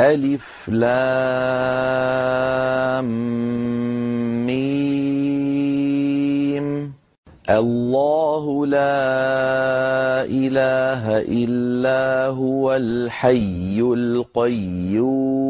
ألف لام ميم. الله لا إله إلا هو الحي القيوم.